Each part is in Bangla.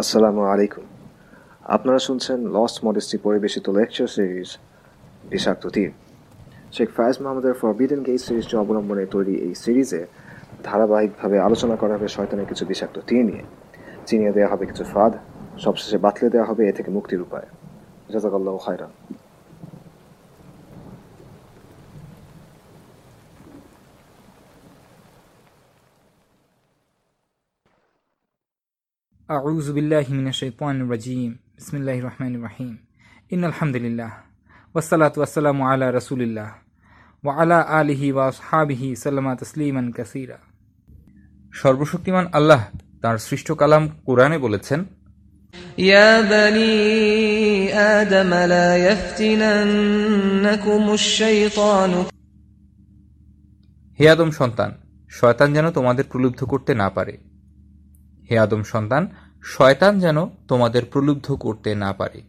আসসালামু আলাইকুম। আপনারা শুনছেন লস্ট মডেস্টি পরিবেশিত লেকচার সিরিজ বিষাক্ত তীর। শেখ ফায়াজ মাহমুদের ফরবিডেন গেট সিরিজটি অবলম্বনে তৈরি এই সিরিজে ধারাবাহিকভাবে আলোচনা করা হবে শয়তানের কিছু বিষাক্ত তীর নিয়ে। চিনিয়ে দেওয়া হবে কিছু ফাঁদ, সবশেষে বাতলে দেওয়া হবে এ থেকে মুক্তির উপায়। জাজাকাল্লাহ খায়রান। أعوذ بالله من الشيطان الرجيم بسم الله الرحمن الرحيم إن الحمد لله والصلاة والسلام على رسول الله وعلى آله وأصحابه سلم تسليما كثيرا সর্বশক্তিমান আল্লাহ তার সৃষ্ট কালাম কোরআনে বলেছেন يا بني آدم لا يفتننكم الشيطان হে আদম সন্তান শয়তান যেন তোমাদের প্রলুব্ধ করতে না পারে হে আদম সন্তান শয়তান যেন তোমাদের প্রলুব্ধ করতে না পারে।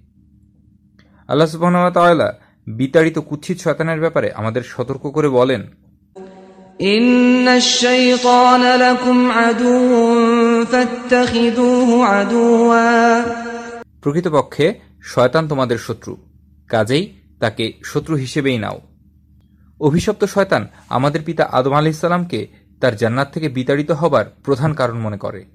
আল্লাহ সুবাহ বিতাড়িত কুচ্ছিত শয়তানের ব্যাপারে আমাদের সতর্ক করে বলেন প্রকৃতপক্ষে শয়তান তোমাদের শত্রু কাজেই তাকে শত্রু হিসেবেই নাও। অভিশপ্ত শয়তান আমাদের পিতা আদম আলি ইসালামকে তার জান্নাত থেকে বিতাড়িত হবার প্রধান কারণ মনে করে।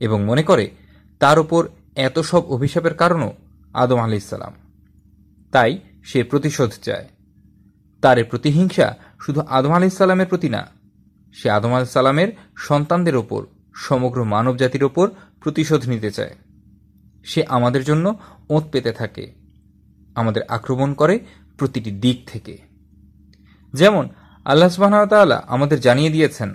এবং মনে করে, তার ওপর এত সব অভিশাপের কারণও আদম আলাইসাল্লাম তাই সে প্রতিশোধ চায়। তার প্রতিহিংসা শুধু আদম আলাইসাল্লামের প্রতি না, সে আদম আলাইসাল্লামের সন্তানদের ওপর, সমগ্র মানব জাতির ওপর প্রতিশোধ নিতে চায়। সে আমাদের জন্য ওঁত পেতে থাকে, আমাদের আক্রমণ করে প্রতিটি দিক থেকে। যেমন আল্লাহ সুবাহতাল্লাহ আমাদের জানিয়ে দিয়েছেন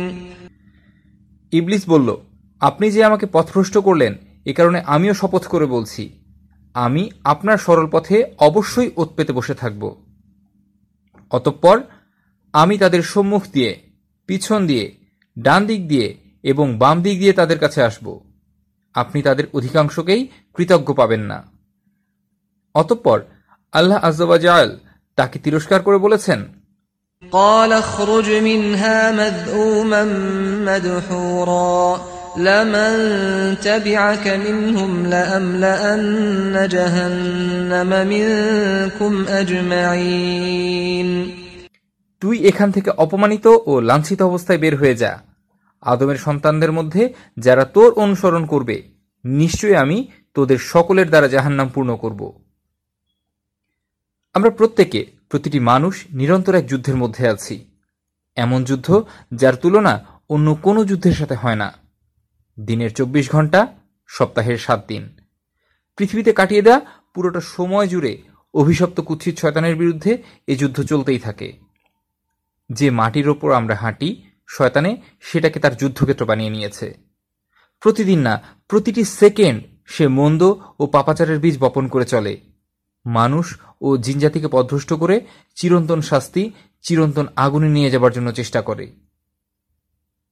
ইবলিস বলল, আপনি যে আমাকে পথভ্রষ্ট করলেন, এ কারণে আমিও শপথ করে বলছি। আমি আপনার সরল পথে অবশ্যই ওত পেতে বসে থাকব। অতঃপর আমি তাদের সম্মুখ দিয়ে, পিছন দিয়ে, ডান দিক দিয়ে এবং বাম দিক দিয়ে তাদের কাছে আসব। আপনি তাদের অধিকাংশকেই কৃতজ্ঞ পাবেন না। অতঃপর আল্লাহ আজবাজাল তাকে তিরস্কার করে বলেছেন قال اخرج منها مذءوما مدحورا لمن تبعك منهم لأملأن جهنم منكم أجمعين তুই এখান থেকে অপমানিত ও লাঞ্ছিত অবস্থায় বের হয়ে যা আদমের সন্তানদের মধ্যে যারা তোর অনুসরণ করবে নিশ্চয়ই আমি তোদের সকলের দ্বারা জাহান্নাম পূর্ণ করব আমরা প্রত্যেকে প্রতিটি মানুষ নিরন্তর এক যুদ্ধের মধ্যে আছি। এমন যুদ্ধ যার তুলনা অন্য কোনো যুদ্ধের সাথে হয় না। দিনের চব্বিশ ঘণ্টা সপ্তাহের সাত দিন। পৃথিবীতে কাটিয়ে দেওয়া পুরোটা সময় জুড়ে অভিশপ্ত কুৎসিত শয়তানের বিরুদ্ধে এ যুদ্ধ চলতেই থাকে। যে মাটির ওপর আমরা হাঁটি, শয়তানে সেটাকে তার যুদ্ধক্ষেত্র বানিয়ে নিয়েছে। প্রতিদিন না, প্রতিটি সেকেন্ড সে মন্দ ও পাপাচারের বীজ বপন করে চলে। মানুষ ও জিনজাতিকে পদভ্রষ্ট করে চিরন্তন শাস্তি, চিরন্তন আগুনে নিয়ে যাবার জন্য চেষ্টা করে।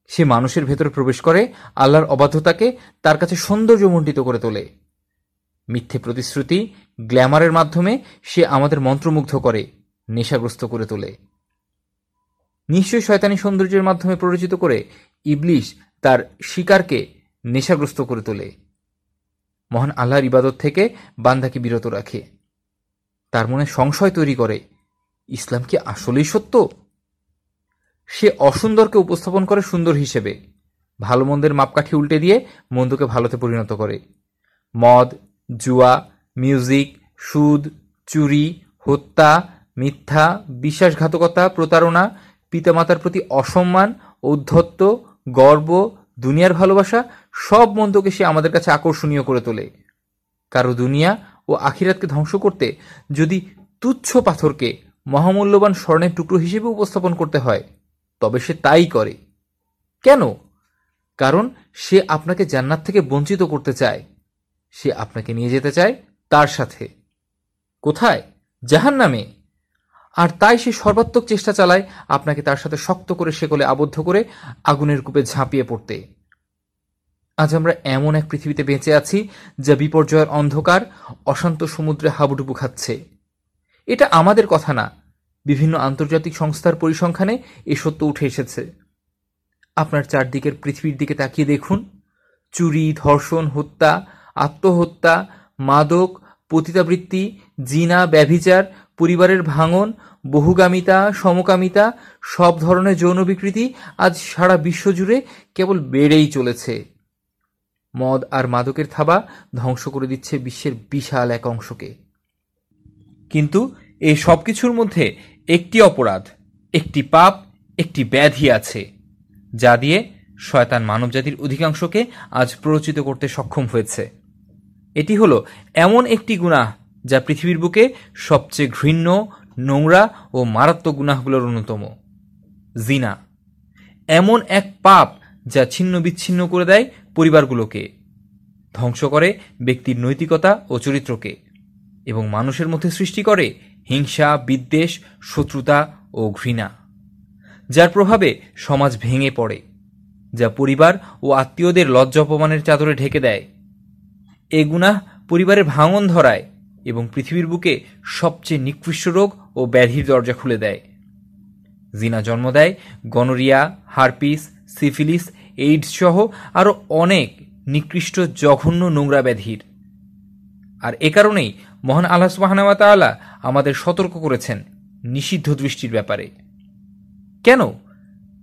সে মানুষের ভেতরে প্রবেশ করে, আল্লাহর অবাধ্যতাকে তার কাছে সৌন্দর্যমণ্ডিত করে তোলে। মিথ্যে প্রতিশ্রুতি, গ্ল্যামারের মাধ্যমে সে আমাদের মন্ত্রমুগ্ধ করে, নেশাগ্রস্ত করে তোলে। নিশ্চয় শয়তানি সৌন্দর্যের মাধ্যমে প্ররোচিত করে ইবলিশ তার শিকারকে নেশাগ্রস্ত করে তোলে। মহান আল্লাহর ইবাদত থেকে বান্দাকে বিরত রাখে। তার মনে সংশয় তৈরি করে, ইসলাম কি আসলেই সত্য? সে অসুন্দরকে উপস্থাপন করে সুন্দর হিসেবে ভালো মন্দের মাপকাঠি উল্টে দিয়ে মন্দকে ভালোতে পরিণত করে। মদ, জুয়া, মিউজিক, সুদ, চুরি, হত্যা, মিথ্যা, বিশ্বাসঘাতকতা, প্রতারণা, পিতামাতার প্রতি অসম্মান, ঔদ্ধত্য, গর্ব, দুনিয়ার ভালোবাসা সব মন্দকে সে আমাদের কাছে আকর্ষণীয় করে তোলে। কারও দুনিয়া ও আখিরাতকে ধ্বংস করতে যদি তুচ্ছ পাথরকে মহামূল্যবান স্বর্ণের টুকরো হিসেবে উপস্থাপন করতে হয়, তবে সে তাই করে। কেন? কারণ সে আপনাকে জান্নাত থেকে বঞ্চিত করতে চায়। সে আপনাকে নিয়ে যেতে চায় তার সাথে। কোথায়? জাহান নামে আর তাই সে সর্বাত্মক চেষ্টা চালায় আপনাকে তার সাথে শক্ত করে সেকলে আবদ্ধ করে আগুনের কূপে ঝাঁপিয়ে পড়তে। আজ আমরা এমন এক পৃথিবীতে বেঁচে আছি যা বিপর্যয়ের অন্ধকার, অশান্ত সমুদ্রে হাবুডুবু খাচ্ছে। এটা আমাদের কথা না। বিভিন্ন আন্তর্জাতিক সংস্থার পরিসংখ্যানে এ সত্য উঠে এসেছে। আপনার চারদিকের পৃথিবীর দিকে তাকিয়ে দেখুন। চুরি, ধর্ষণ, হত্যা, আত্মহত্যা, মাদক, পতিতাবৃত্তি, জিনা, ব্যভিচার, পরিবারের ভাঙন, বহুগামিতা, সমকামিতা, সব ধরনের যৌন বিকৃতি আজ সারা বিশ্ব জুড়ে কেবল বেড়েই চলেছে। মদ আর মাদকের থাবা ধ্বংস করে দিচ্ছে বিশ্বের বিশাল এক অংশকে। কিন্তু এই সব কিছুর মধ্যে একটি অপরাধ, একটি পাপ, একটি ব্যাধি আছে, যা দিয়ে শয়তান মানবজাতির অধিকাংশকে আজ প্ররোচিত করতে সক্ষম হয়েছে। এটি হলো এমন একটি গুনাহ যা পৃথিবীর বুকে সবচেয়ে ঘৃণ্য, নোংরা ও মারাত্মক গুনাহগুলোর অন্যতম। জিনা। এমন এক পাপ যা ছিন্ন বিচ্ছিন্ন করে দেয় পরিবারগুলোকে ধ্বংস করে, ব্যক্তির নৈতিকতা ও চরিত্রকে এবং মানুষের মধ্যে সৃষ্টি করে হিংসা, বিদ্বেষ, শত্রুতা ও ঘৃণা, যার প্রভাবে সমাজ ভেঙে পড়ে, যা পরিবার ও আত্মীয়দের লজ্জা অপমানের চাদরে ঢেকে দেয়। এ গুনাহ পরিবারের ভাঙন ধরায় এবং পৃথিবীর বুকে সবচেয়ে নিকৃষ্ট রোগ ও ব্যাধির দরজা খুলে দেয়। জিনা জন্ম দেয়, গনোরিয়া, হারপিস, সিফিলিস এইডস সহ আরও অনেক নিকৃষ্ট জঘন্য নোংরা ব্যাধির। আর এ কারণেই মহান আল্লাহ সুবাহানাওয়া আমাদের সতর্ক করেছেন নিষিদ্ধ দৃষ্টির ব্যাপারে। কেন?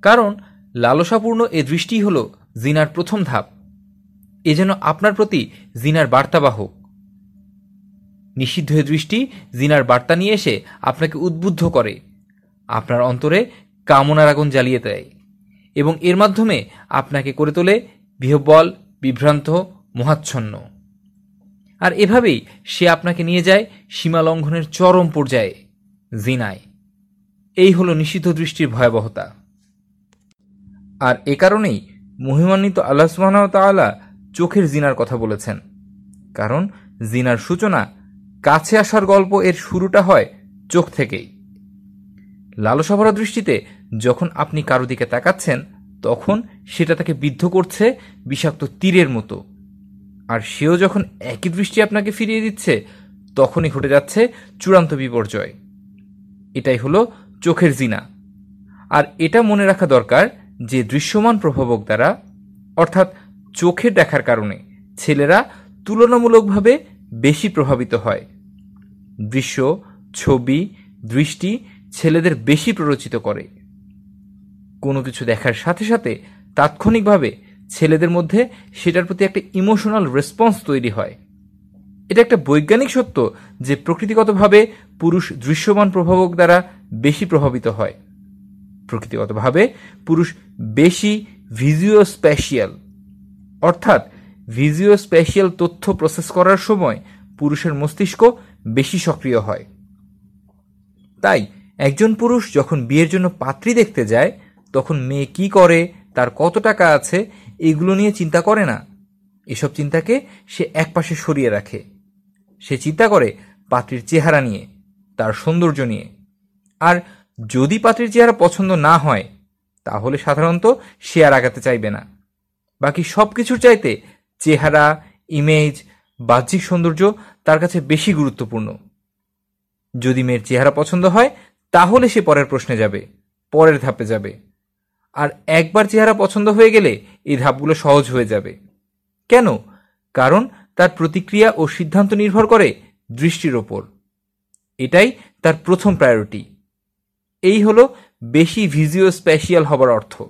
কারণ লালসাপূর্ণ এ দৃষ্টি হল জিনার প্রথম ধাপ। এ যেন আপনার প্রতি জিনার বার্তাবাহক। নিষিদ্ধ এ দৃষ্টি জিনার বার্তা নিয়ে এসে আপনাকে উদ্বুদ্ধ করে, আপনার অন্তরে কামনার আগুন জ্বালিয়ে দেয়। এবং এর মাধ্যমে আপনাকে করে তোলে বিহবল বিভ্রান্ত, মহাচ্ছন্ন। আর এভাবেই সে আপনাকে নিয়ে যায় সীমা লঙ্ঘনের চরম পর্যায়ে, জিনায়। এই হলো নিষিদ্ধ দৃষ্টির ভয়াবহতা। আর এ কারণেই মহিমান্বিত আল্লাহ সুবহানাহু তাআলা চোখের জিনার কথা বলেছেন। কারণ জিনার সূচনা কাছে আসার গল্প এর শুরুটা হয় চোখ থেকেই। লালসাভরা দৃষ্টিতে যখন আপনি কারও দিকে তাকাচ্ছেন, তখন সেটা তাকে বিদ্ধ করছে বিষাক্ত তীরের মতো। আর সেও যখন একই দৃষ্টি আপনাকে ফিরিয়ে দিচ্ছে, তখনই ঘটে যাচ্ছে চূড়ান্ত বিপর্যয়। এটাই হলো চোখের জিনা। আর এটা মনে রাখা দরকার যে দৃশ্যমান প্রভাবক দ্বারা, অর্থাৎ চোখের দেখার কারণে, ছেলেরা তুলনামূলকভাবে বেশি প্রভাবিত হয়। দৃশ্য, ছবি, দৃষ্টি ছেলেদের বেশি প্ররোচিত করে। কোনো কিছু দেখার সাথে সাথে তাৎক্ষণিকভাবে ছেলেদের মধ্যে সেটার প্রতি একটা ইমোশনাল রেসপন্স তৈরি হয়। এটা একটা বৈজ্ঞানিক সত্য যে প্রকৃতিগতভাবে পুরুষ দৃশ্যমান প্রভাবক দ্বারা বেশি প্রভাবিত হয়। প্রকৃতিগতভাবে পুরুষ বেশি ভিজুও স্প্যাশিয়াল অর্থাৎ ভিজুও স্প্যাশিয়াল তথ্য প্রসেস করার সময় পুরুষের মস্তিষ্ক বেশি সক্রিয় হয়। তাই একজন পুরুষ যখন বিয়ের জন্য পাত্রী দেখতে যায়, তখন মেয়ে কি করে, তার কত টাকা আছে, এগুলো নিয়ে চিন্তা করে না। এসব চিন্তাকে সে একপাশে সরিয়ে রাখে। সে চিন্তা করে পাত্রীর চেহারা নিয়ে, তার সৌন্দর্য নিয়ে। আর যদি পাত্রীর চেহারা পছন্দ না হয়, তাহলে সাধারণত সে আর আগাতে চাইবে না। বাকি সব কিছুর চাইতে চেহারা ইমেজ বাহ্যিক সৌন্দর্য তার কাছে বেশি গুরুত্বপূর্ণ। যদি মেয়ের চেহারা পছন্দ হয় তাহলে সে পরের প্রশ্নে যাবে, পরের ধাপে যাবে। আর একবার চেহারা পছন্দ হয়ে গেলে এই ধাপগুলো সহজ হয়ে যাবে। কেন? কারণ তার প্রতিক্রিয়া ও সিদ্ধান্ত নির্ভর করে দৃষ্টির ওপর। এটাই তার প্রথম প্রায়োরিটি এই হলো বেশি ভিজিও স্প্যাশিয়াল হবার অর্থ।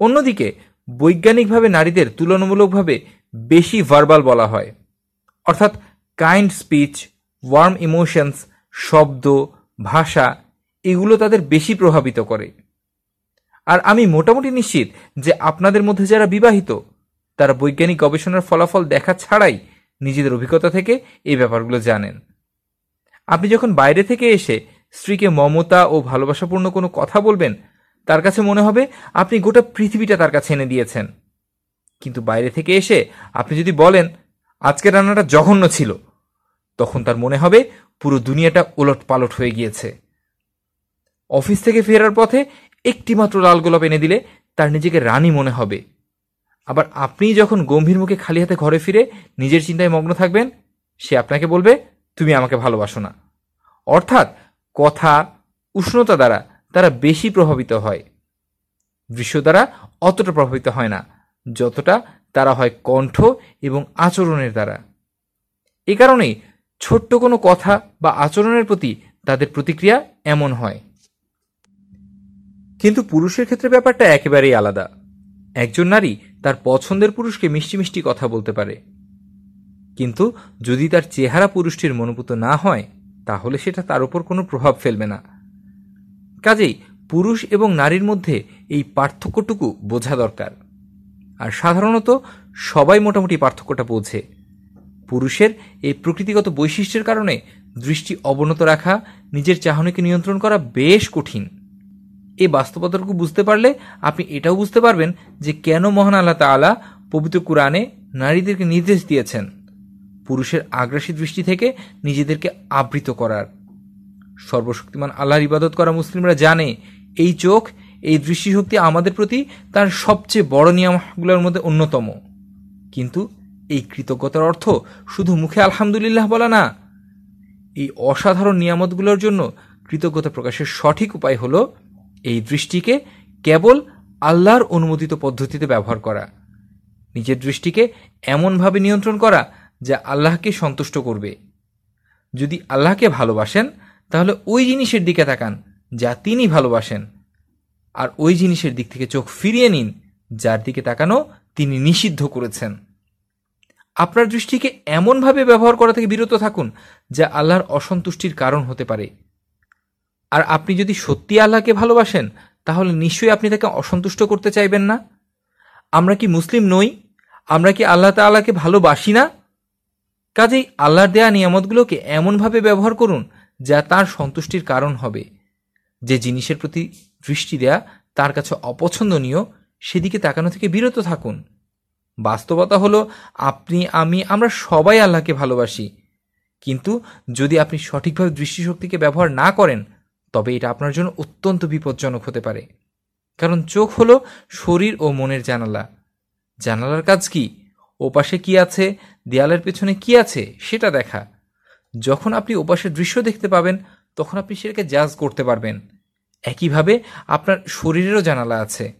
অন্যদিকে, বৈজ্ঞানিকভাবে নারীদের তুলনামূলকভাবে বেশি ভার্বাল বলা হয়। অর্থাৎ কাইন্ড স্পিচ ওয়ার্ম ইমোশনস শব্দ ভাষা এগুলো তাদের বেশি প্রভাবিত করে। আর আমি মোটামুটি নিশ্চিত যে আপনাদের মধ্যে যারা বিবাহিত, তারা বৈজ্ঞানিক গবেষণার ফলাফল দেখা ছাড়াই নিজেদের অভিজ্ঞতা থেকে এই ব্যাপারগুলো জানেন। আপনি যখন বাইরে থেকে এসে স্ত্রীকে মমতা ও ভালোবাসাপূর্ণ কোনো কথা বলবেন, তার কাছে মনে হবে আপনি গোটা পৃথিবীটা তার কাছে এনে দিয়েছেন। কিন্তু বাইরে থেকে এসে আপনি যদি বলেন, আজকের রান্নাটা জঘন্য ছিল তখন তার মনে হবে পুরো দুনিয়াটা ওলট পালট হয়ে গিয়েছে। অফিস থেকে ফেরার পথে একটিমাত্র লাল গোলাপ এনে দিলে তার নিজেকে রানী মনে হবে। আবার আপনি যখন গম্ভীর মুখে খালি হাতে ঘরে ফিরে নিজের চিন্তায় মগ্ন থাকবেন, সে আপনাকে বলবে, তুমি আমাকে ভালোবাসো না। অর্থাৎ কথা, উষ্ণতা দ্বারা তারা বেশি প্রভাবিত হয়। দৃশ্য দ্বারা অতটা প্রভাবিত হয় না, যতটা তারা হয় কণ্ঠ এবং আচরণের দ্বারা। এ কারণেই ছোট্ট কোনো কথা বা আচরণের প্রতি তাদের প্রতিক্রিয়া এমন হয়। কিন্তু পুরুষের ক্ষেত্রে ব্যাপারটা একেবারেই আলাদা। একজন নারী তার পছন্দের পুরুষকে মিষ্টি মিষ্টি কথা বলতে পারে। কিন্তু যদি তার চেহারা পুরুষটির মনোভূত না হয়, তাহলে সেটা তার উপর কোনো প্রভাব ফেলবে না। কাজেই পুরুষ এবং নারীর মধ্যে এই পার্থক্যটুকু বোঝা দরকার। আর সাধারণত সবাই মোটামুটি পার্থক্যটা বোঝে। পুরুষের এই প্রকৃতিগত বৈশিষ্ট্যের কারণে দৃষ্টি অবনত রাখা, নিজের চাহনিকে নিয়ন্ত্রণ করা বেশ কঠিন। এই বাস্তবতাটুকু বুঝতে পারলে আপনি এটাও বুঝতে পারবেন যে কেন মহান আল্লাহ তাআলা পবিত্র কোরআনে নারীদেরকে নির্দেশ দিয়েছেন। পুরুষের আগ্রাসী দৃষ্টি থেকে নিজেদেরকে আবৃত করার। সর্বশক্তিমান আল্লাহর ইবাদত করা মুসলিমরা জানে, এই চোখ, এই দৃষ্টিশক্তি আমাদের প্রতি তার সবচেয়ে বড় নিয়মগুলোর মধ্যে অন্যতম। কিন্তু এই কৃতজ্ঞতার অর্থ শুধু মুখে আলহামদুলিল্লাহ বলা না। এই অসাধারণ নিয়ামতগুলোর জন্য কৃতজ্ঞতা প্রকাশের সঠিক উপায় হলো এই দৃষ্টিকে কেবল আল্লাহর অনুমোদিত পদ্ধতিতে ব্যবহার করা। নিজের দৃষ্টিকে এমনভাবে নিয়ন্ত্রণ করা যা আল্লাহকে সন্তুষ্ট করবে। যদি আল্লাহকে ভালোবাসেন, তাহলে ওই জিনিসের দিকে তাকান যা তিনি ভালোবাসেন। আর ওই জিনিসের দিক থেকে চোখ ফিরিয়ে নিন, যার দিকে তাকানো তিনি নিষিদ্ধ করেছেন। আপনার দৃষ্টিকে এমনভাবে ব্যবহার করা থেকে বিরত থাকুন যা আল্লাহর অসন্তুষ্টির কারণ হতে পারে। আর আপনি যদি সত্যি আল্লাহকে ভালোবাসেন, তাহলে নিশ্চয়ই আপনি তাকে অসন্তুষ্ট করতে চাইবেন না। আমরা কি মুসলিম নই? আমরা কি আল্লাহ তাআলাকে ভালোবাসি না? কাজেই আল্লাহর দেয়া নিয়ামতগুলোকে এমনভাবে ব্যবহার করুন যা তার সন্তুষ্টির কারণ হবে। যে জিনিসের প্রতি দৃষ্টি দেয়া তার কাছে অপছন্দনীয়, সেদিকে তাকানো থেকে বিরত থাকুন। বাস্তবতা হলো, আপনি, আমি, আমরা সবাই আল্লাহকে ভালোবাসি। কিন্তু যদি আপনি সঠিকভাবে দৃষ্টিশক্তিকে ব্যবহার না করেন, তবে এটা আপনার জন্য অত্যন্ত বিপজ্জনক হতে পারে। কারণ চোখ হলো শরীর ও মনের জানালা। জানালার কাজ কি? ওপাশে কি আছে? দেয়ালের পেছনে কি আছে? সেটা দেখা। যখন আপনি ওপাশের দৃশ্য দেখতে পাবেন, তখন আপনি সেটাকে জাজ করতে পারবেন। একইভাবে আপনার শরীরেরও জানালা আছে।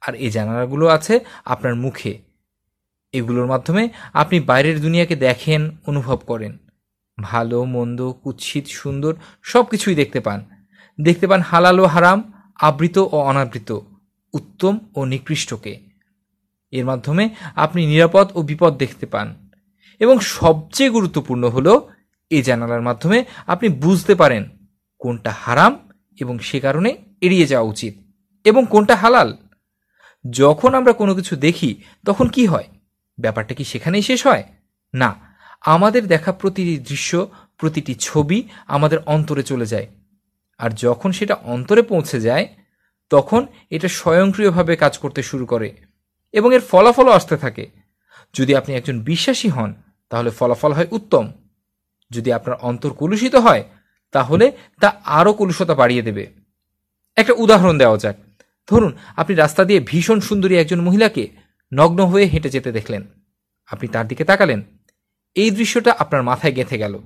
আর এই জানালাগুলো আছে আপনার মুখে। এগুলোর মাধ্যমে আপনি বাইরের দুনিয়াকে দেখেন, অনুভব করেন। ভালো, মন্দ, কুৎসিত, সুন্দর সব কিছুই দেখতে পান। দেখতে পান হালাল ও হারাম, আবৃত ও অনাবৃত, উত্তম ও নিকৃষ্টকে। এর মাধ্যমে আপনি নিরাপদ ও বিপদ দেখতে পান। এবং সবচেয়ে গুরুত্বপূর্ণ হলো এই জানালার মাধ্যমে আপনি বুঝতে পারেন কোনটা হারাম এবং সে কারণে এড়িয়ে যাওয়া উচিত এবং কোনটা হালাল। যখন আমরা কোনো কিছু দেখি, তখন কি হয়? ব্যাপারটা কি সেখানেই শেষ হয়? না। আমাদের দেখা প্রতিটি দৃশ্য, প্রতিটি ছবি আমাদের অন্তরে চলে যায়। আর যখন সেটা অন্তরে পৌঁছে যায়, তখন এটা স্বয়ংক্রিয়ভাবে কাজ করতে শুরু করে এবং এর ফলাফলও আসতে থাকে। যদি আপনি একজন বিশ্বাসী হন, তাহলে ফলাফল হয় উত্তম। যদি আপনার অন্তর কলুষিত হয়, তাহলে তা আরও কলুষতা বাড়িয়ে দেবে। একটা উদাহরণ দেওয়া যাক। ধরুন, আপনি রাস্তা দিয়ে ভীষণ সুন্দরী একজন মহিলাকে নগ্ন হয়ে হেঁটে যেতে দেখলেন। আপনি তার দিকে তাকালেন। এই দৃশ্যটা আপনার মাথায় গেঁথে গেল।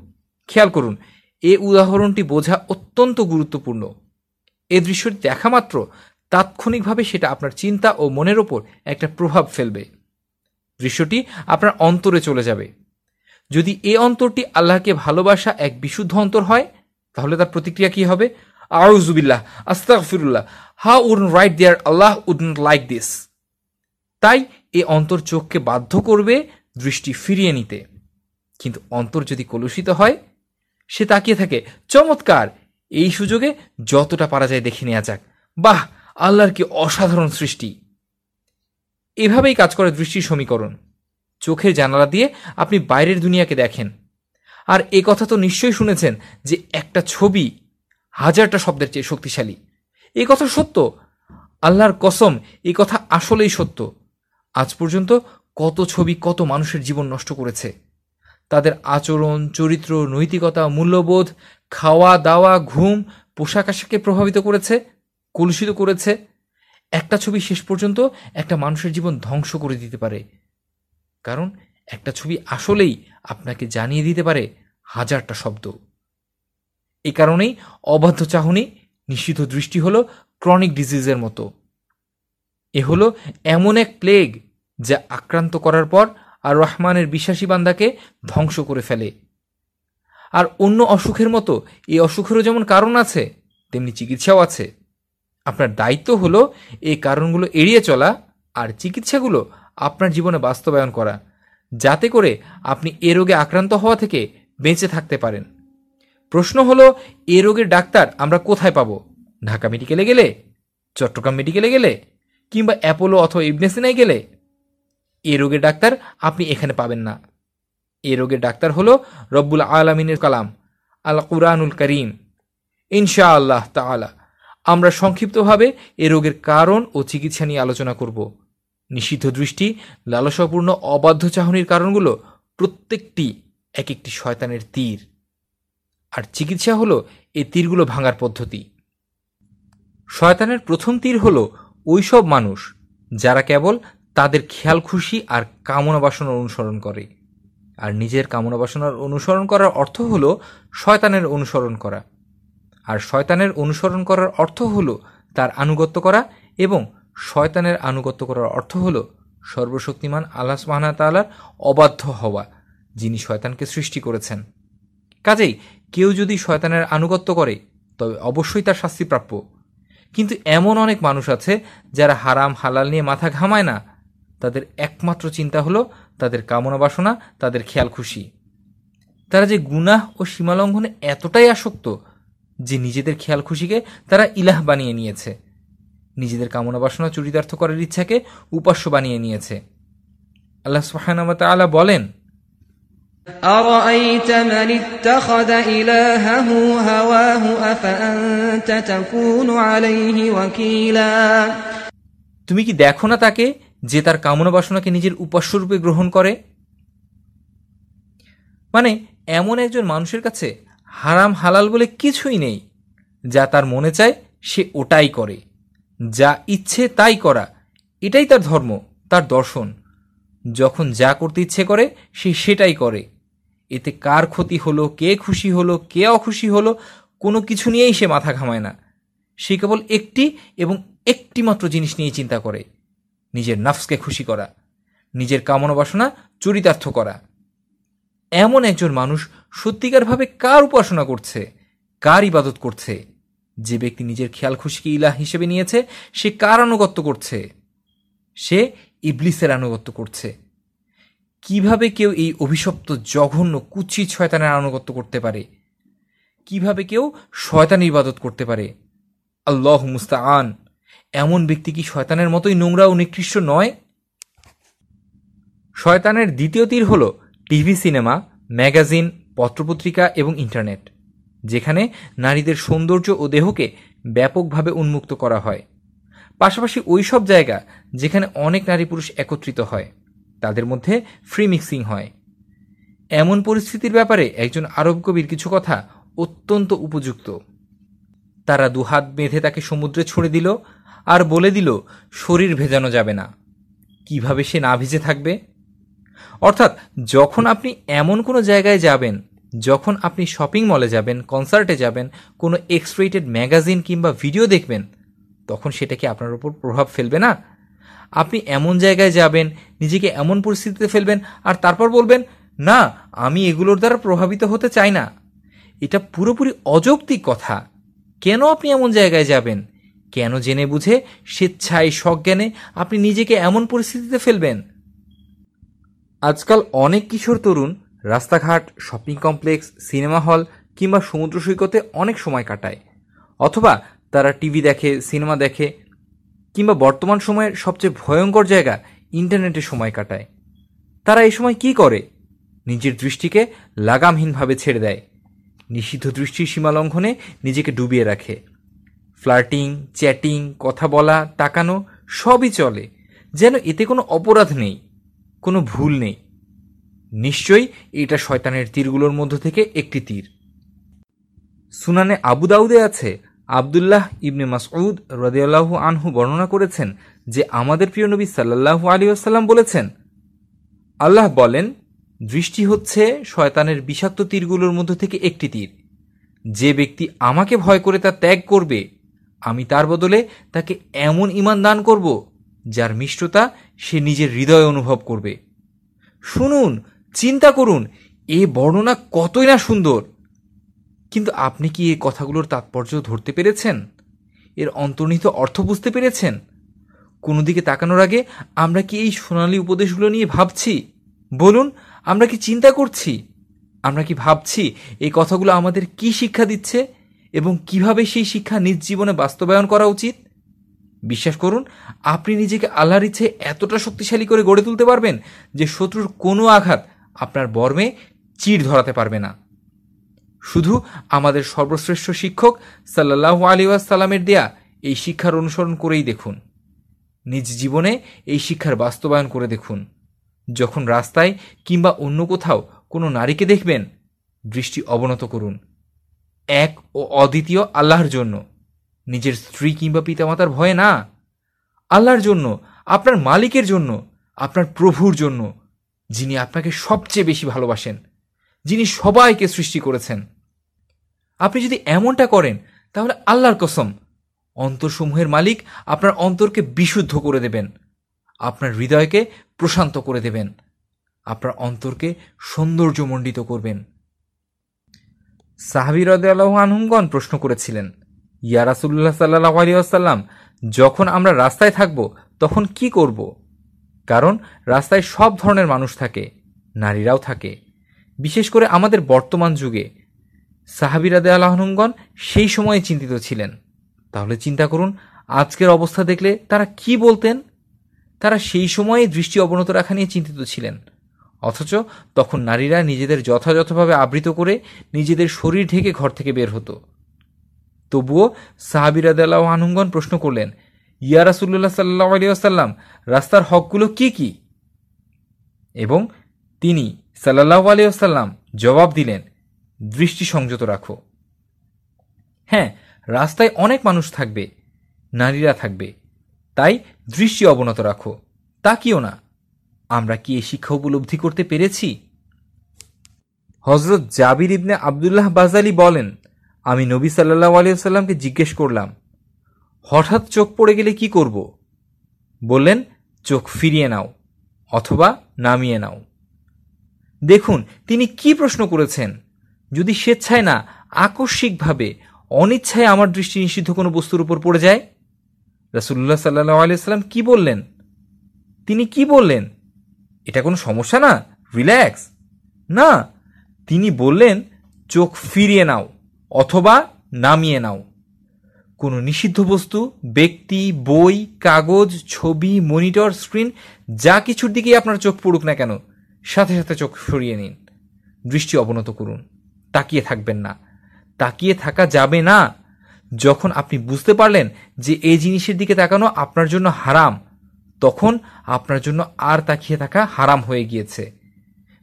খেয়াল করুন, এ উদাহরণটি বোঝা অত্যন্ত গুরুত্বপূর্ণ। এ দৃশ্যটি দেখা মাত্র, তাৎক্ষণিকভাবে সেটা আপনার চিন্তা ও মনের ওপর একটা প্রভাব ফেলবে। দৃশ্যটি আপনার অন্তরে চলে যাবে। যদি এ অন্তরটি আল্লাহকে ভালোবাসা এক বিশুদ্ধ অন্তর হয়, তাহলে তার প্রতিক্রিয়া কি হবে? আউজুবিল্লাহ আস্তাগফিরুল্লাহ। How would right there Allah would like this. তাই এ অন্তর চোখকে বাধ্য করবে দৃষ্টি ফিরিয়ে নিতে। কিন্তু অন্তর যদি কলুষিত হয়, সে তাকিয়ে থাকে, চমৎকার! এই সুযোগে যতটা পারা যায় দেখে নেওয়া যাক। বাহ! আল্লাহর কি অসাধারণ সৃষ্টি! এভাবেই কাজ করে দৃষ্টির সমীকরণ। চোখের জানালা দিয়ে আপনি বাইরের দুনিয়াকে দেখেন। আর এ কথা তো নিশ্চয়ই শুনেছেন যে একটা ছবি হাজারটা শব্দের চেয়ে শক্তিশালী। এই কথা সত্য। আল্লাহর কসম, এ কথা আসলেই সত্য। আজ পর্যন্ত কত ছবি কত মানুষের জীবন নষ্ট করেছে। তাদের আচরণ, চরিত্র, নৈতিকতা, মূল্যবোধ, খাওয়া, দাওয়া, ঘুম, পোশাক আশাককে প্রভাবিত করেছে, কলুষিত করেছে। একটা ছবি শেষ পর্যন্ত একটা মানুষের জীবন ধ্বংস করে দিতে পারে। কারণ একটা ছবি আসলেই আপনাকে জানিয়ে দিতে পারে হাজারটা শব্দ। এ কারণেই অবাধ্য চাহনি নিষিদ্ধ দৃষ্টি হলো ক্রনিক ডিজিজের মতো। এ হলো এমন এক প্লেগ যা আক্রান্ত করার পর আর রহমানের বিশ্বাসী বান্দাকে ধ্বংস করে ফেলে। আর অন্য অসুখের মতো এই অসুখেরও যেমন কারণ আছে, তেমনি চিকিৎসাও আছে। আপনার দায়িত্ব হলো এই কারণগুলো এড়িয়ে চলা আর চিকিৎসাগুলো আপনার জীবনে বাস্তবায়ন করা, যাতে করে আপনি এ রোগে আক্রান্ত হওয়া থেকে বেঁচে থাকতে পারেন। প্রশ্ন হলো, এ রোগের ডাক্তার আমরা কোথায় পাবো? ঢাকা মেডিকেলে গেলে? চট্টগ্রাম মেডিকেলে গেলে? কিংবা অ্যাপোলো অথবা ইবনেসিনায় গেলে? এ রোগের ডাক্তার আপনি এখানে পাবেন না। এ রোগের ডাক্তার হলো রব্বুল আলমিনের কালাম আল কুরআনুল করিম। ইনশা আল্লাহ তালা আমরা সংক্ষিপ্তভাবে এ রোগের কারণ ও চিকিৎসা নিয়ে আলোচনা করব। নিষিদ্ধ দৃষ্টি, লালসাপূর্ণ, অবাধ্য চাহনির কারণগুলো প্রত্যেকটি এক একটি শয়তানের তীর। আর চিকিৎসা হলো এই তীরগুলো ভাঙার পদ্ধতি। শয়তানের প্রথম তীর হলো ওইসব মানুষ যারা কেবল তাদের খেয়াল, খুশি আর কামনা বাসনার অনুসরণ করে। আর নিজের কামনা বাসনার অনুসরণ করার অর্থ হলো শয়তানের অনুসরণ করা। আর শয়তানের অনুসরণ করার অর্থ হলো তার আনুগত্য করা এবং শয়তানের আনুগত্য করার অর্থ হলো সর্বশক্তিমান আল্লাহ সুবাহনা তালার অবাধ্য হওয়া, যিনি শয়তানকে সৃষ্টি করেছেন। কাজেই কেউ যদি শয়তানের আনুগত্য করে, তবে অবশ্যই তার শাস্তিপ্রাপ্য কিন্তু এমন অনেক মানুষ আছে যারা হারাম, হালাল নিয়ে মাথা ঘামায় না তাদের একমাত্র চিন্তা হলো তাদের কামনা বাসনা তাদের খেয়াল খুশি। তারা যে গুনাহ ও সীমালঙ্ঘনে এতটাই আসক্ত যে নিজেদের খেয়াল খুশিকে তারা ইলাহ বানিয়ে নিয়েছে। নিজেদের কামনা বাসনা চরিতার্থ করার ইচ্ছাকে উপাস্য বানিয়ে নিয়েছে। আল্লাহ সুহানামত আলা বলেন তুমি কি দেখো না তাকে যে তার কামনা বাসনাকে নিজের উপাস্যরূপে গ্রহণ করে। মানে এমন একজন মানুষের কাছে হারাম হালাল বলে কিছুই নেই। যা তার মনে চায় সে ওটাই করে। যা ইচ্ছে তাই করা। এটাই তার ধর্ম, তার দর্শন। যখন যা করতে ইচ্ছে করে, সে সেটাই করে। এতে কার ক্ষতি হলো, কে খুশি হলো, কে অখুশি হলো, কোনো কিছু নিয়েই সে মাথা ঘামায় না। সে কেবল একটি এবং একটি মাত্র জিনিস নিয়ে চিন্তা করে। নিজের নাফসকে খুশি করা, নিজের কামনা বাসনা চরিতার্থ করা। এমন একজন মানুষ সত্যিকারভাবে কার উপাসনা করছে, কার ইবাদত করছে? যে ব্যক্তি নিজের খেয়াল খুশিকে ইলাহ হিসেবে নিয়েছে, সে কার আনুগত্য করছে? সে ইবলিসের আনুগত্য করছে। কীভাবে কেউ এই অভিশপ্ত জঘন্য কুচি শয়তানের আনুগত্য করতে পারে? কীভাবে কেউ শয়তান ইবাদত করতে পারে? আল্লাহ মুস্তাআন। এমন ব্যক্তি কি শয়তানের মতোই নোংরা ও নিকৃষ্ট নয়? শয়তানের দ্বিতীয় তীর হল টিভি সিনেমা, ম্যাগাজিন, পত্রপত্রিকা এবং ইন্টারনেট, যেখানে নারীদের সৌন্দর্য ও দেহকে ব্যাপকভাবে উন্মুক্ত করা হয়। পাশাপাশি ওই সব জায়গা যেখানে অনেক নারী পুরুষ একত্রিত হয়, তাদের মধ্যে ফ্রি মিক্সিং হয়। এমন পরিস্থিতির ব্যাপারে একজন আরব কবির কিছু কথা অত্যন্ত উপযুক্ত। তারা দুহাত বেঁধে তাকে সমুদ্রে ছুড়ে দিল আর বলে দিল, শরীর ভেজানো যাবে না। কীভাবে সে না ভিজে থাকবে? অর্থাৎ, যখন আপনি এমন কোনো জায়গায় যাবেন, যখন আপনি শপিং মলে যাবেন, কনসার্টে যাবেন, কোনো এক্সট্রেটেড ম্যাগাজিন কিংবা ভিডিও দেখবেন, তখন সেটা কি আপনার উপর প্রভাব ফেলবে না। আপনি এমন জায়গায় যাবেন, নিজেকে এমন পরিস্থিতিতে ফেলবেন, আর তারপর বলবেন, না, আমি এগুলোর দ্বারা প্রভাবিত হতে চাই না। এটা পুরোপুরি অযৌক্তিক কথা। কেন আপনি এমন জায়গায় যাবেন? কেন জেনে বুঝে, স্বেচ্ছায় সজ্ঞানে আপনি নিজেকে এমন পরিস্থিতিতে ফেলবেন? আজকাল অনেক কিশোর তরুণ রাস্তাঘাট শপিং কমপ্লেক্স সিনেমা হল কিংবা সমুদ্র সৈকতে অনেক সময় কাটায়। অথবা তারা টিভি দেখে সিনেমা দেখে কিংবা বর্তমান সময়ের সবচেয়ে ভয়ঙ্কর জায়গা ইন্টারনেটে সময় কাটায়। তারা এই সময় কি করে? নিজের দৃষ্টিকে লাগামহীনভাবে ছেড়ে দেয়। নিষিদ্ধ দৃষ্টির সীমালঙ্ঘনে নিজেকে ডুবিয়ে রাখে। ফ্লার্টিং, চ্যাটিং, কথা বলা, তাকানো, সবই চলে। যেন এতে কোনো অপরাধ নেই, কোনো ভুল নেই। নিশ্চয়ই এটা শয়তানের তীরগুলোর মধ্য থেকে একটি তীর। সুনানে আবু দাউদে আছে আবদুল্লাহ ইবনে মাসউদ রদিয়াল্লাহু আনহু বর্ণনা করেছেন যে আমাদের প্রিয় নবী সাল্লাল্লাহু আলী আসাল্লাম বলেছেন, আল্লাহ বলেন, দৃষ্টি হচ্ছে শয়তানের বিষাক্ত তীরগুলোর মধ্য থেকে একটি তীর। যে ব্যক্তি আমাকে ভয় করে তা ত্যাগ করবে আমি তার বদলে তাকে এমন ইমান দান করব, যার মিষ্টতা সে নিজের হৃদয়ে অনুভব করবে। শুনুন, চিন্তা করুন, এ বর্ণনা কতই না সুন্দর। কিন্তু আপনি কি এই কথাগুলোর তাৎপর্য ধরতে পেরেছেন? এর অন্তর্নিহিত অর্থ বুঝতে পেরেছেন? কোনো দিকে তাকানোর আগে আমরা কি এই সোনালী উপদেশগুলো নিয়ে ভাবছি? বলুন, আমরা কি চিন্তা করছি? আমরা কি ভাবছি, এই কথাগুলো আমাদের কি শিক্ষা দিচ্ছে? এবং কীভাবে সেই শিক্ষা নিজ জীবনে বাস্তবায়ন করা উচিত? বিশ্বাস করুন, আপনি নিজেকে আল্লাহর ইচ্ছে এতটা শক্তিশালী করে গড়ে তুলতে পারবেন যে শত্রুর কোনো আঘাত আপনার বর্মে চির ধরাতে পারবে না। শুধু আমাদের সর্বশ্রেষ্ঠ শিক্ষক সাল্লাহ আলী সাল্লামের দেয়া এই শিক্ষার অনুসরণ করেই দেখুন। নিজ জীবনে এই শিক্ষার বাস্তবায়ন করে দেখুন। যখন রাস্তায় কিংবা অন্য কোথাও কোনো নারীকে দেখবেন, দৃষ্টি অবনত করুন। এক ও অদ্বিতীয় আল্লাহর জন্য। নিজের স্ত্রী কিংবা পিতামাতার ভয়ে না। আল্লাহর জন্য, আপনার মালিকের জন্য, আপনার প্রভুর জন্য, যিনি আপনাকে সবচেয়ে বেশি ভালোবাসেন, যিনি সবাইকে সৃষ্টি করেছেন। আপনি যদি এমনটা করেন, তাহলে আল্লাহর কসম, অন্তরসমূহের মালিক আপনার অন্তরকে বিশুদ্ধ করে দেবেন, আপনার হৃদয়কে প্রশান্ত করে দেবেন, আপনার অন্তরকে সৌন্দর্যমণ্ডিত করবেন। সাহাবির আনহুমগণ প্রশ্ন করেছিলেন, ইয়া রাসুল্লাহ সাল্লাহ আলিয়াল্লাম যখন আমরা রাস্তায় থাকব, তখন কি করব? কারণ রাস্তায় সব ধরনের মানুষ থাকে, নারীরাও থাকে। বিশেষ করে আমাদের বর্তমান যুগে সাহাবিরাদে আল্লাহনুমগণ সেই সময়ে চিন্তিত ছিলেন। তাহলে চিন্তা করুন, আজকের অবস্থা দেখলে তারা কি বলতেন? তারা সেই সময়ে দৃষ্টি অবনত রাখা নিয়ে চিন্তিত ছিলেন। অথচ তখন নারীরা নিজেদের যথাযথভাবে আবৃত করে নিজেদের শরীর ঢেকে ঘর থেকে বের হতো। তবুও সাহাবিরাদাল্লাহ আনুঙ্গন প্রশ্ন করলেন, ইয়া রাসুল্লাহ সাল্লাহ আলী আসাল্লাম রাস্তার হকগুলো কি কি? এবং তিনি সাল্লাহ আলী আসাল্লাম জবাব দিলেন, দৃষ্টি সংযত রাখো। হ্যাঁ রাস্তায় অনেক মানুষ থাকবে, নারীরা থাকবে। তাই দৃষ্টি অবনত রাখো তা তাকিও না। আমরা কি এই শিক্ষা উপলব্ধি করতে পেরেছি? হজরত জাবির ইবনে আবদুল্লাহ বাজালি বলেন, আমি নবী সাল্লাহ আলিয়াল্লামকে জিজ্ঞেস করলাম, হঠাৎ চোখ পড়ে গেলে কি করব? বললেন, চোখ ফিরিয়ে নাও অথবা নামিয়ে নাও। দেখুন, তিনি কি প্রশ্ন করেছেন? যদি স্বেচ্ছায় না, আকস্মিকভাবে, অনিচ্ছায় আমার দৃষ্টি নিষিদ্ধ কোনো বস্তুর উপর পড়ে যায়? রাসুল্লাহ সাল্লাহ আলিয়াল্লাম কি বললেন? তিনি কি বললেন? এটা কোনো সমস্যা না? রিল্যাক্স না, তিনি বললেন, চোখ ফিরিয়ে নাও অথবা নামিয়ে নাও। কোনো নিষিদ্ধ বস্তু, ব্যক্তি, বই, কাগজ, ছবি, মনিটর, স্ক্রিন, যা কিছুর দিকেই আপনার চোখ পড়ুক না কেন, সাথে সাথে চোখ সরিয়ে নিন। দৃষ্টি অবনত করুন। তাকিয়ে থাকবেন না। তাকিয়ে থাকা যাবে না। যখন আপনি বুঝতে পারলেন যে এই জিনিসের দিকে তাকানো আপনার জন্য হারাম তখন আপনার জন্য আর তাকিয়ে থাকা হারাম হয়ে গিয়েছে।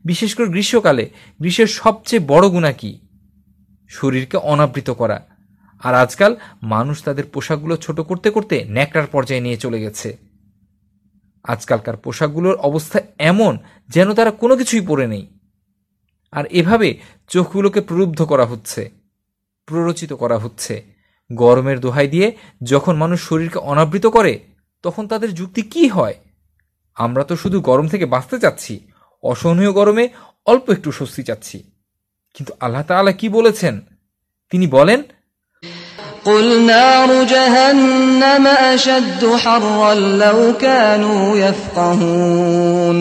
বিশেষ করে গ্রীষ্মকালে, গ্রীষ্মের সবচেয়ে বড় গুণা কি? শরীরকে অনাবৃত করা। আর আজকাল মানুষ তাদের পোশাকগুলো ছোট করতে করতে ন্যাকড়ার পর্যায়ে নিয়ে চলে গেছে। আজকালকার পোশাকগুলোর অবস্থা এমন যেন তারা কোনো কিছুই পরে নেই। আর এভাবে চোখগুলোকে প্রলুব্ধ করা হচ্ছে, প্ররোচিত করা হচ্ছে। গরমের দোহাই দিয়ে যখন মানুষ শরীরকে অনাবৃত করে তখন তাদের যুক্তি কি হয় আমরা তো শুধু গরম থেকে বাঁচতে চাচ্ছি অসহনীয় গরমে অল্প একটু স্বস্তি চাচ্ছি কিন্তু আল্লাহ তাআলা কি বলেছেন তিনি বলেন قل نار جهنم أشد حرا لو كانوا يفقهون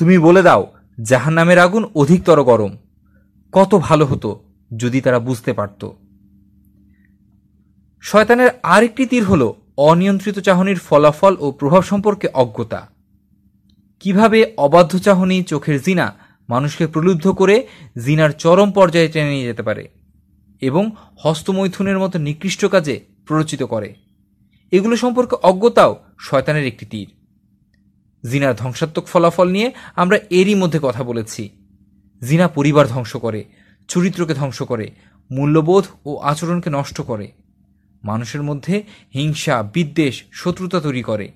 তুমি বলে দাও জাহান্নামের আগুন অধিকতর গরম কত ভালো হতো যদি তারা বুঝতে পারত শয়তানের আরেকটি তীর হল অনিয়ন্ত্রিত চাহনির ফলাফল ও প্রভাব সম্পর্কে অজ্ঞতা। কীভাবে অবাধ্য চাহনি চোখের জিনা মানুষকে প্রলুব্ধ করে জিনার চরম পর্যায়ে টেনে নিয়ে যেতে পারে এবং হস্তমৈথুনের মতো নিকৃষ্ট কাজে প্ররোচিত করে। এগুলো সম্পর্কে অজ্ঞতাও শয়তানের একটি তীর। জিনার ধ্বংসাত্মক ফলাফল নিয়ে আমরা এরই মধ্যে কথা বলেছি। জিনা পরিবার ধ্বংস করে, চরিত্রকে ধ্বংস করে, মূল্যবোধ ও আচরণকে নষ্ট করে। মানুষের মধ্যে হিংসা, বিদ্বেষ, শত্রুতা তৈরি করে।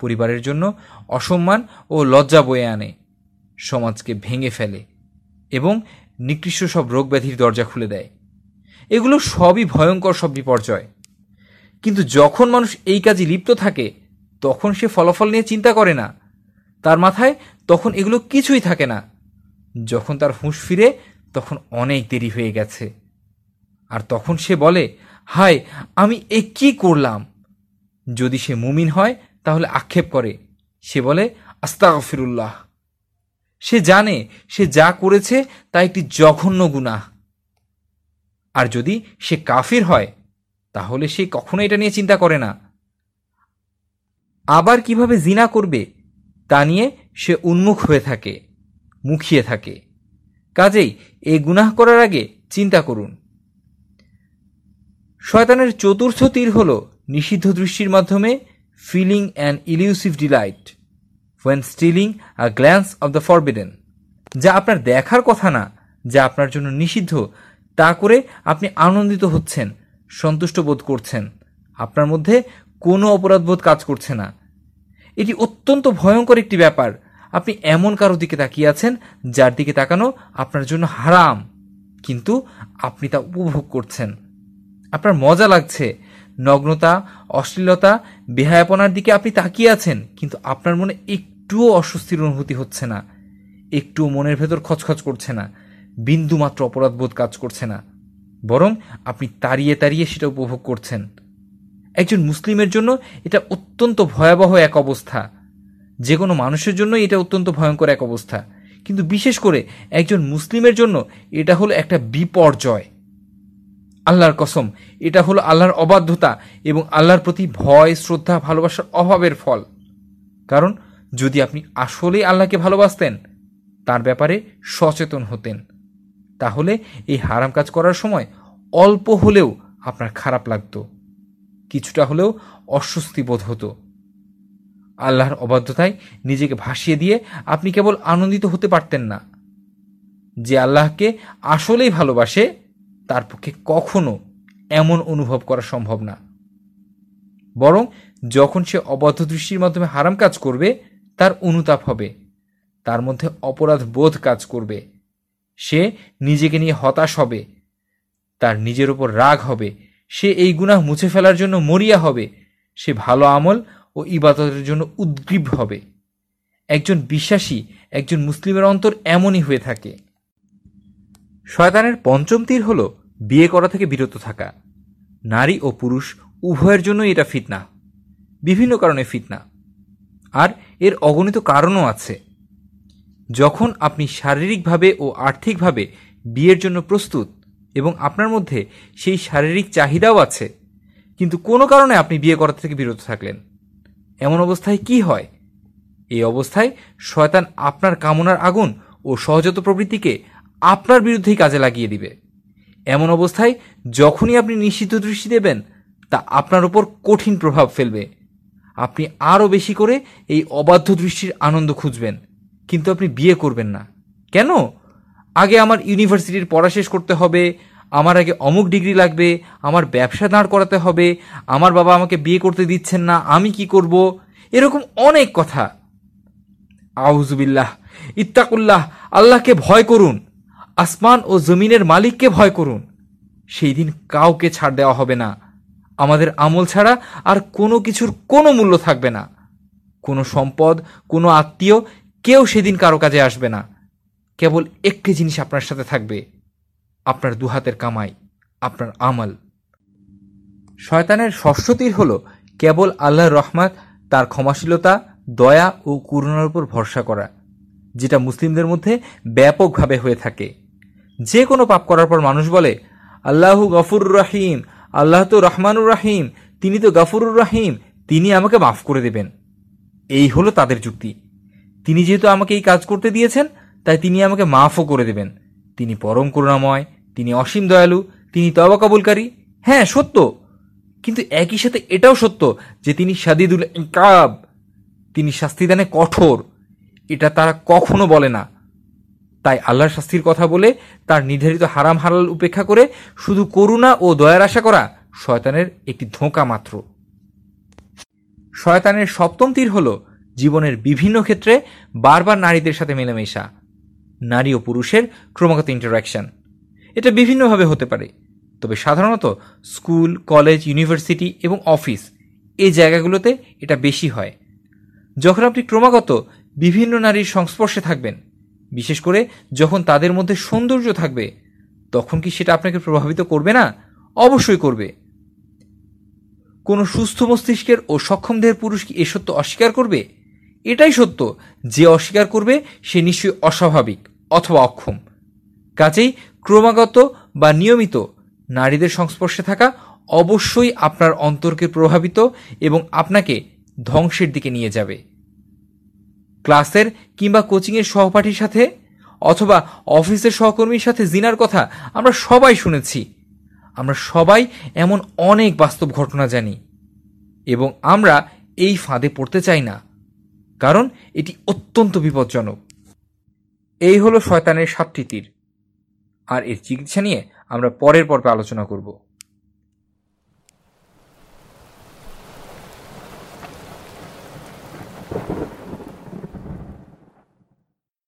পরিবারের জন্য অসম্মান ও লজ্জা বয়ে আনে। সমাজকে ভেঙে ফেলে এবং নিকৃষ্ট সব রোগ ব্যাধির দরজা খুলে দেয়। এগুলো সবই ভয়ঙ্কর সব বিপর্যয়। কিন্তু যখন মানুষ এই কাজে লিপ্ত থাকে, তখন সে ফলাফল নিয়ে চিন্তা করে না। তার মাথায় তখন এগুলো কিছুই থাকে না। যখন তার হুঁশ ফিরে, তখন অনেক দেরি হয়ে গেছে। আর তখন সে বলে হায়, আমি এ কি করলাম? যদি সে মুমিন হয়, তাহলে আক্ষেপ করে। সে বলে, আস্তাগফিরুল্লাহ। সে জানে, সে যা করেছে, তা একটি জঘন্য গুনাহ। আর যদি সে কাফির হয়, তাহলে সে কখনো এটা নিয়ে চিন্তা করে না। আবার কীভাবে জিনা করবে? তা নিয়ে সে উন্মুখ হয়ে থাকে, মুখিয়ে থাকে। কাজেই এই গুনাহ করার আগে চিন্তা করুন। শয়তানের চতুর্থ তীর হল নিষিদ্ধ দৃষ্টির মাধ্যমে feeling an elusive delight when stealing a glance of the forbidden যা আপনার দেখার কথা না, যা আপনার জন্য নিষিদ্ধ, তা করে আপনি আনন্দিত হচ্ছেন, সন্তুষ্ট বোধ করছেন। আপনার মধ্যে কোনো অপরাধবোধ কাজ করছে না। এটি অত্যন্ত ভয়ঙ্কর একটি ব্যাপার। আপনি এমন কারও দিকে তাকিয়ে আছেন, যার দিকে তাকানো আপনার জন্য হারাম। কিন্তু আপনি তা উপভোগ করছেন। আপনার মজা লাগছে। নগ্নতা, অশ্লীলতা, বেহায়াপনার দিকে আপনি তাকিয়ে আছেন, কিন্তু আপনার মনে একটুও অস্বস্তির অনুভূতি হচ্ছে না। একটুও মনের ভেতর খচখচ করছে না। বিন্দুমাত্র অপরাধবোধ কাজ করছে না। বরং আপনি তাড়িয়ে তাড়িয়ে সেটা উপভোগ করছেন। একজন মুসলিমের জন্য এটা অত্যন্ত ভয়াবহ এক অবস্থা। যে কোনো মানুষের জন্য এটা অত্যন্ত ভয়ঙ্কর এক অবস্থা। কিন্তু বিশেষ করে একজন মুসলিমের জন্য এটা হলো একটা বিপর্যয়। আল্লাহর কসম। এটা হলো আল্লাহর অবাধ্যতা এবং আল্লাহর প্রতি ভয়, শ্রদ্ধা, ভালোবাসার অভাবের ফল। কারণ যদি আপনি আসলেই আল্লাহকে ভালোবাসতেন, তার ব্যাপারে সচেতন হতেন। তাহলে এই হারাম কাজ করার সময় অল্প হলেও আপনার খারাপ লাগতো। কিছুটা হলেও অস্বস্তি বোধ হতো। আল্লাহর অবাধ্যতায় নিজেকে ভাসিয়ে দিয়ে আপনি কেবল আনন্দিত হতে পারতেন না। যে আল্লাহকে আসলেই ভালোবাসে তার পক্ষে কখনো এমন অনুভব করা সম্ভব না। বরং যখন সে অবাধ্য দৃষ্টির মাধ্যমে হারাম কাজ করবে, তার অনুতাপ হবে। তার মধ্যে অপরাধ বোধ কাজ করবে। সে নিজেকে নিয়ে হতাশ হবে। তার নিজের ওপর রাগ হবে। সে এই গুনাহ মুছে ফেলার জন্য মরিয়া হবে। সে ভালো আমল ও ইবাদতের জন্য উদ্গ্রীব হবে। একজন বিশ্বাসী, একজন মুসলিমের অন্তর এমনই হয়ে থাকে। শয়তানের পঞ্চম তীর হল বিয়ে করা থেকে বিরত থাকা। নারী ও পুরুষ উভয়ের জন্যই এটা ফিতনা, বিভিন্ন কারণে ফিতনা। আর এর অগণিত কারণও আছে। যখন আপনি শারীরিকভাবে ও আর্থিকভাবে বিয়ের জন্য প্রস্তুত এবং আপনার মধ্যে সেই শারীরিক চাহিদাও আছে, কিন্তু কোনো কারণে আপনি বিয়ে করা থেকে বিরত থাকলেন। এমন অবস্থায় কি হয়? এই অবস্থায় শয়তান আপনার কামনার আগুন ও সহজাত প্রবৃত্তিকে আপনার বিরুদ্ধেই কাজে লাগিয়ে দিবে। এমন অবস্থায় যখনই আপনি নিশ্চিত দৃষ্টি দেবেন, তা আপনার উপর কঠিন প্রভাব ফেলবে। আপনি আরও বেশি করে এই অবাধ্য দৃষ্টির আনন্দ খুঁজবেন, কিন্তু আপনি বিয়ে করবেন না। কেন? আগে আমার ইউনিভার্সিটির পড়া শেষ করতে হবে, আমার আগে অমুক ডিগ্রি লাগবে, আমার ব্যবসা দাঁড় করাতে হবে, আমার বাবা আমাকে বিয়ে করতে দিচ্ছেন না, আমি কি করব? এরকম অনেক কথা। আউজুবিল্লাহ ইত্তাকুল্লাহ, আল্লাহকে ভয় করুন। আসমান ও জমিনের মালিককে ভয় করুন। সেই দিন কাউকে ছাড় দেওয়া হবে না। আমাদের আমল ছাড়া আর কোনো কিছুর কোনো মূল্য থাকবে না। কোনো সম্পদ, কোনো আত্মীয়, কেউ সেদিন কারও কাজে আসবে না। কেবল একটি জিনিস আপনার সাথে থাকবে। আপনার দুহাতের কামাই, আপনার আমল। শয়তানের ষষ্ঠ হল কেবল আল্লাহর রহমাত, তার ক্ষমাশীলতা, দয়া ও করুণার উপর ভরসা করা, যেটা মুসলিমদের মধ্যে ব্যাপকভাবে হয়ে থাকে। যে কোনো পাপ করার পর মানুষ বলে, আল্লাহু গফুরুর রাহিম, আল্লাহ তো রহমানুর রাহিম, তিনি তো গফুরুর রাহিম, তিনি আমাকে মাফ করে দেবেন। এই হলো তাদের যুক্তি। তিনি যেহেতু আমাকে এই কাজ করতে দিয়েছেন, তাই তিনি আমাকে মাফও করে দেবেন। তিনি পরম করুণাময়, তিনি অসীম দয়ালু, তিনি তবা কবুলকারী। হ্যাঁ সত্য। কিন্তু একই সাথে এটাও সত্য যে তিনি সাদিদুল ইকাব তিনি শাস্তিদানে কঠোর। এটা তারা কখনো বলে না। তাই আল্লাহর শাস্তির কথা বলে তার নির্ধারিত হারাম হালাল উপেক্ষা করে শুধু করুণা ও দয়ার আশা করা শয়তানের একটি ধোঁকা মাত্র। শয়তানের সপ্তম তীর হল জীবনের বিভিন্ন ক্ষেত্রে বারবার নারীদের সাথে মেলামেশা। নারী ও পুরুষের ক্রমাগত ইন্টারাকশন এটা বিভিন্নভাবে হতে পারে। তবে সাধারণত স্কুল, কলেজ, ইউনিভার্সিটি এবং অফিস এই জায়গাগুলোতে এটা বেশি হয়। যখন আপনি ক্রমাগত বিভিন্ন নারীর সংস্পর্শে থাকবেন বিশেষ করে যখন তাদের মধ্যে সৌন্দর্য থাকবে, তখন কি সেটা আপনাকে প্রভাবিত করবে না? অবশ্যই করবে। কোনো সুস্থ মস্তিষ্কের ও সক্ষম দেহের পুরুষ কি এ সত্য অস্বীকার করবে? এটাই সত্য। যে অস্বীকার করবে, সে নিশ্চয়ই অস্বাভাবিক অথবা অক্ষম। কাজেই ক্রমাগত বা নিয়মিত নারীদের সংস্পর্শে থাকা অবশ্যই আপনার অন্তরকে প্রভাবিত এবং আপনাকে ধ্বংসের দিকে নিয়ে যাবে। ক্লাসের কিংবা কোচিংয়ের সহপাঠীর সাথে অথবা অফিসের সহকর্মীর সাথে জিনার কথা আমরা সবাই শুনেছি। আমরা সবাই এমন অনেক বাস্তব ঘটনা জানি এবং আমরা এই ফাঁদে পড়তে চাই না, কারণ এটি অত্যন্ত বিপজ্জনক। এই হলো শয়তানের সাতটি তীর। আর এর চিকিৎসা নিয়ে আমরা পরের পর্বে আলোচনা করব।